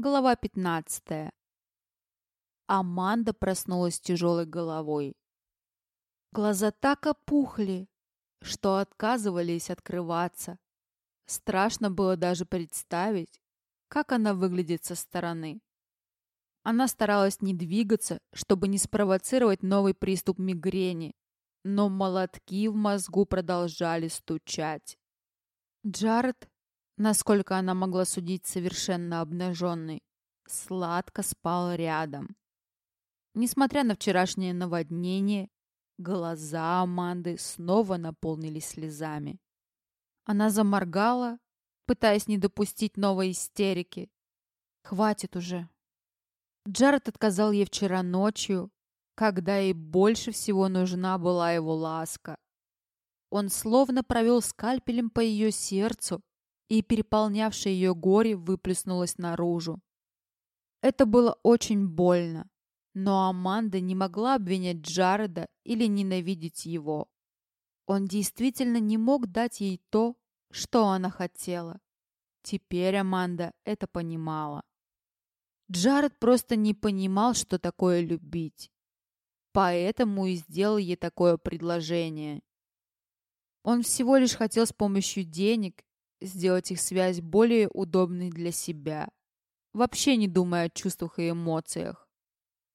Глава 15. Аманда проснулась тяжелой головой. Глаза так опухли, что отказывались открываться. Страшно было даже представить, как она выглядит со стороны. Она старалась не двигаться, чтобы не спровоцировать новый приступ мигрени, но молотки в мозгу продолжали стучать. Джаред насколько она могла судить совершенно обнаженный, сладко спал рядом. Несмотря на вчерашнее наводнение, глаза Аманды снова наполнились слезами. Она заморгала, пытаясь не допустить новой истерики. «Хватит уже!» Джаред отказал ей вчера ночью, когда ей больше всего нужна была его ласка. Он словно провел скальпелем по ее сердцу, и переполнявшее ее горе выплеснулось наружу. Это было очень больно, но Аманда не могла обвинять Джареда или ненавидеть его. Он действительно не мог дать ей то, что она хотела. Теперь Аманда это понимала. Джаред просто не понимал, что такое любить. Поэтому и сделал ей такое предложение. Он всего лишь хотел с помощью денег сделать их связь более удобной для себя, вообще не думая о чувствах и эмоциях.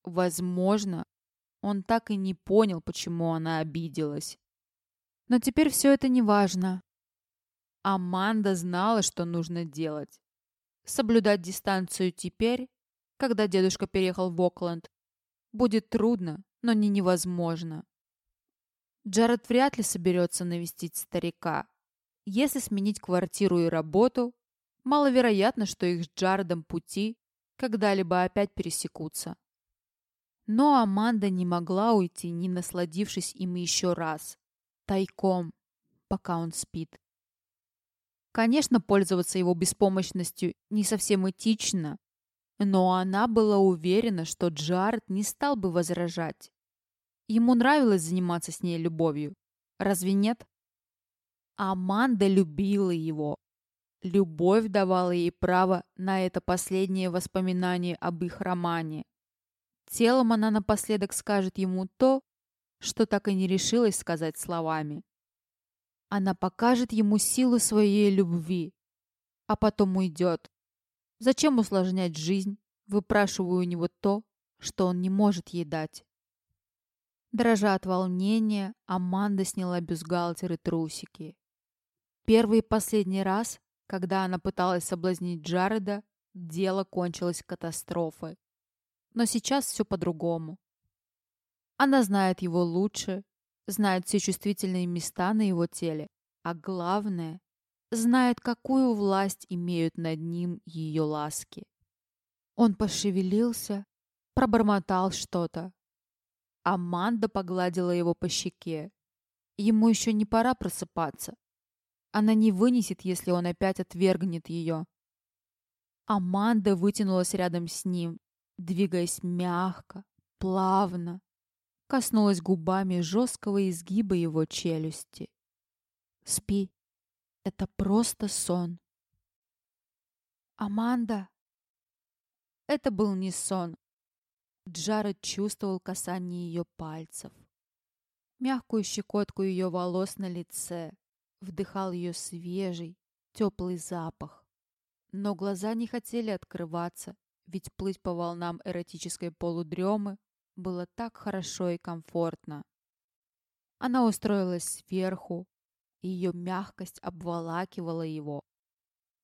Возможно, он так и не понял, почему она обиделась. Но теперь все это не важно. Аманда знала, что нужно делать. Соблюдать дистанцию теперь, когда дедушка переехал в Окленд, будет трудно, но не невозможно. Джаред вряд ли соберется навестить старика. Если сменить квартиру и работу, маловероятно, что их с Джаредом пути когда-либо опять пересекутся. Но Аманда не могла уйти, не насладившись им еще раз. Тайком, пока он спит. Конечно, пользоваться его беспомощностью не совсем этично, но она была уверена, что Джаред не стал бы возражать. Ему нравилось заниматься с ней любовью. Разве нет? Аманда любила его. Любовь давала ей право на это последнее воспоминание об их романе. Телом она напоследок скажет ему то, что так и не решилась сказать словами. Она покажет ему силу своей любви, а потом уйдет. Зачем усложнять жизнь, выпрашивая у него то, что он не может ей дать? Дрожа от волнения, Аманда сняла бюстгальтер и трусики. Первый и последний раз, когда она пыталась соблазнить Джареда, дело кончилось катастрофой. Но сейчас все по-другому. Она знает его лучше, знает все чувствительные места на его теле, а главное, знает, какую власть имеют над ним ее ласки. Он пошевелился, пробормотал что-то. Аманда погладила его по щеке. Ему еще не пора просыпаться. Она не вынесет, если он опять отвергнет ее. Аманда вытянулась рядом с ним, двигаясь мягко, плавно, коснулась губами жесткого изгиба его челюсти. «Спи. Это просто сон». «Аманда!» Это был не сон. Джаред чувствовал касание ее пальцев, мягкую щекотку ее волос на лице, вдыхал ее свежий, теплый запах. Но глаза не хотели открываться, ведь плыть по волнам эротической полудремы было так хорошо и комфортно. Она устроилась сверху, и ее мягкость обволакивала его.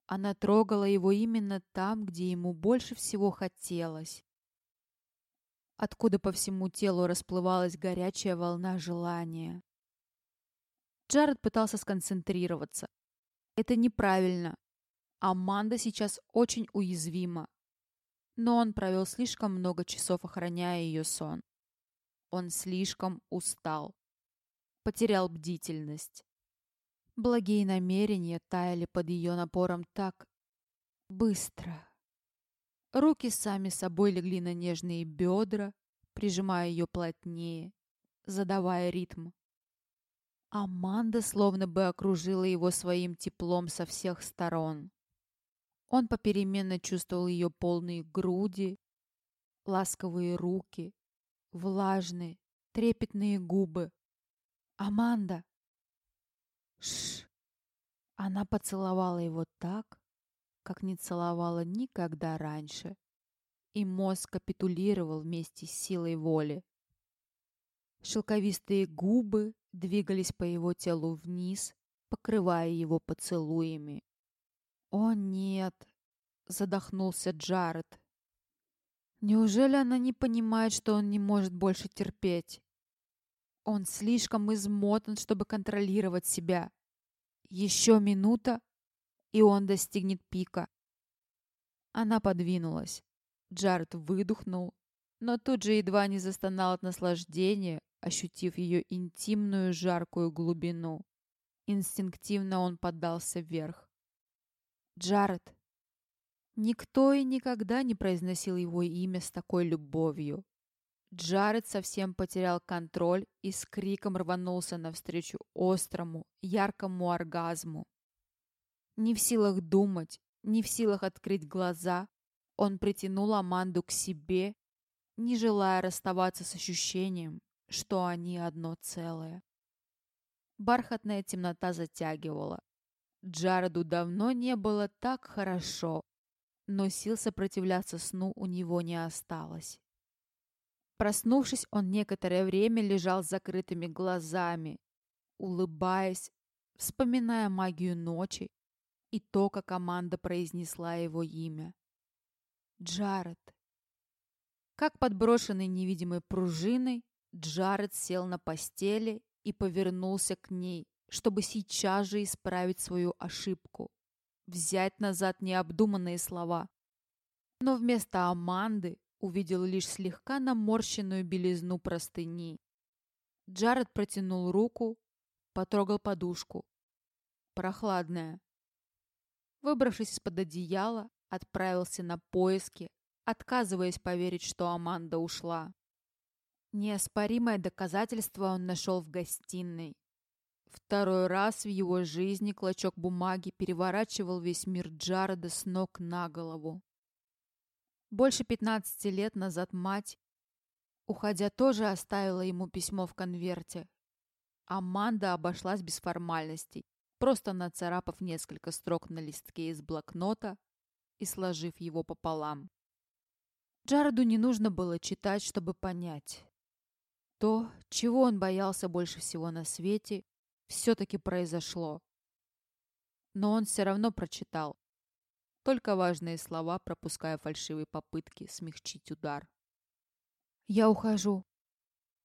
Она трогала его именно там, где ему больше всего хотелось. Откуда по всему телу расплывалась горячая волна желания. Джаред пытался сконцентрироваться. Это неправильно. Аманда сейчас очень уязвима. Но он провел слишком много часов, охраняя ее сон. Он слишком устал. Потерял бдительность. Благие намерения таяли под ее напором так быстро. Руки сами собой легли на нежные бедра, прижимая ее плотнее, задавая ритм. Аманда словно бы окружила его своим теплом со всех сторон. Он попеременно чувствовал ее полные груди, ласковые руки, влажные, трепетные губы. «Аманда!» Шш! Она поцеловала его так, как не целовала никогда раньше, и мозг капитулировал вместе с силой воли. Шелковистые губы двигались по его телу вниз, покрывая его поцелуями. «О, нет!» — задохнулся Джаред. «Неужели она не понимает, что он не может больше терпеть? Он слишком измотан, чтобы контролировать себя. Еще минута, и он достигнет пика». Она подвинулась. Джаред выдохнул, но тут же едва не застонал от наслаждения, ощутив ее интимную жаркую глубину. Инстинктивно он поддался вверх. Джаред. Никто и никогда не произносил его имя с такой любовью. Джаред совсем потерял контроль и с криком рванулся навстречу острому, яркому оргазму. Не в силах думать, не в силах открыть глаза, он притянул Аманду к себе, не желая расставаться с ощущением, что они одно целое. Бархатная темнота затягивала. Джареду давно не было так хорошо, но сил сопротивляться сну у него не осталось. Проснувшись, он некоторое время лежал с закрытыми глазами, улыбаясь, вспоминая магию ночи и то, как команда произнесла его имя. Джаред. Как подброшенный невидимой пружиной, Джаред сел на постели и повернулся к ней, чтобы сейчас же исправить свою ошибку, взять назад необдуманные слова. Но вместо Аманды увидел лишь слегка наморщенную белизну простыни. Джаред протянул руку, потрогал подушку. Прохладная. Выбравшись из-под одеяла, отправился на поиски, отказываясь поверить, что Аманда ушла. Неоспоримое доказательство он нашел в гостиной. Второй раз в его жизни клочок бумаги переворачивал весь мир Джареда с ног на голову. Больше 15 лет назад мать, уходя, тоже оставила ему письмо в конверте. Аманда обошлась без формальностей, просто нацарапав несколько строк на листке из блокнота и сложив его пополам. Джареду не нужно было читать, чтобы понять. То, чего он боялся больше всего на свете, все-таки произошло. Но он все равно прочитал. Только важные слова, пропуская фальшивые попытки смягчить удар. «Я ухожу».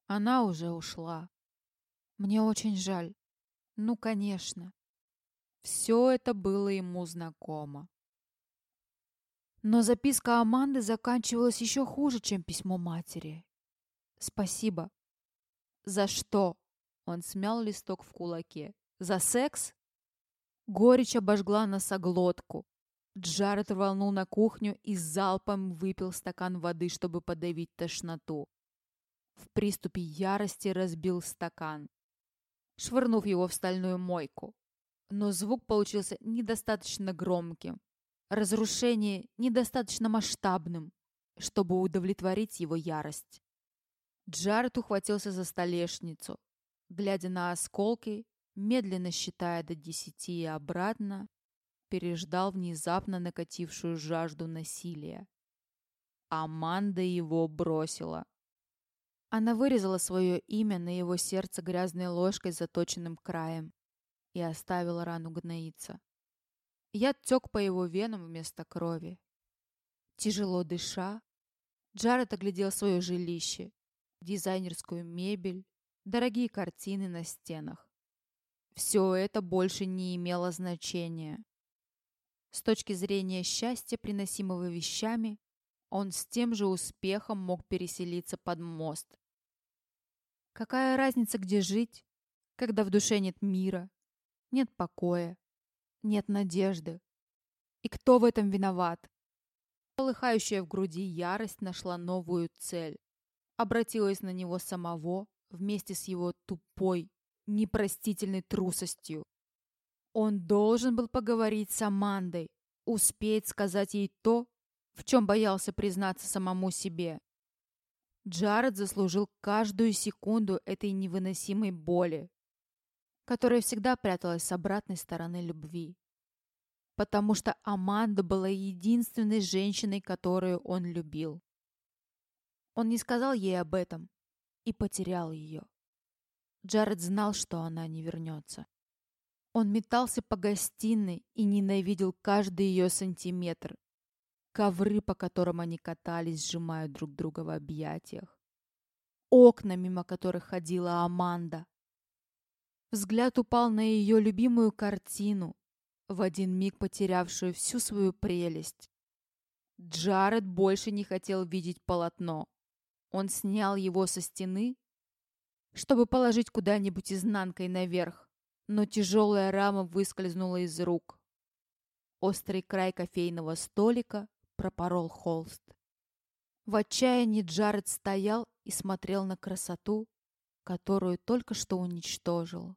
Она уже ушла. Мне очень жаль. Ну, конечно. Все это было ему знакомо. Но записка Аманды заканчивалась еще хуже, чем письмо матери. «Спасибо». «За что?» Он смял листок в кулаке. «За секс?» Горечь обожгла носоглотку. Джаред рванул на кухню и залпом выпил стакан воды, чтобы подавить тошноту. В приступе ярости разбил стакан, швырнув его в стальную мойку. Но звук получился недостаточно громким. Разрушение недостаточно масштабным, чтобы удовлетворить его ярость. Джаред ухватился за столешницу, глядя на осколки, медленно считая до десяти и обратно, переждал внезапно накатившую жажду насилия. Аманда его бросила. Она вырезала свое имя на его сердце грязной ложкой с заточенным краем и оставила рану гноиться. Яд тек по его венам вместо крови. Тяжело дыша, Джаред оглядел свое жилище, дизайнерскую мебель, дорогие картины на стенах. Все это больше не имело значения. С точки зрения счастья, приносимого вещами, он с тем же успехом мог переселиться под мост. Какая разница, где жить, когда в душе нет мира, нет покоя, нет надежды? И кто в этом виноват? Полыхающая в груди ярость нашла новую цель. Обратилась на него самого, вместе с его тупой, непростительной трусостью. Он должен был поговорить с Амандой, успеть сказать ей то, в чем боялся признаться самому себе. Джаред заслужил каждую секунду этой невыносимой боли, которая всегда пряталась с обратной стороны любви. Потому что Аманда была единственной женщиной, которую он любил. Он не сказал ей об этом и потерял ее. Джаред знал, что она не вернется. Он метался по гостиной и ненавидел каждый ее сантиметр. Ковры, по которым они катались, сжимая друг друга в объятиях. Окна, мимо которых ходила Аманда. Взгляд упал на ее любимую картину, в один миг потерявшую всю свою прелесть. Джаред больше не хотел видеть полотно. Он снял его со стены, чтобы положить куда-нибудь изнанкой наверх но тяжелая рама выскользнула из рук. Острый край кофейного столика пропорол холст. В отчаянии Джаред стоял и смотрел на красоту, которую только что уничтожил.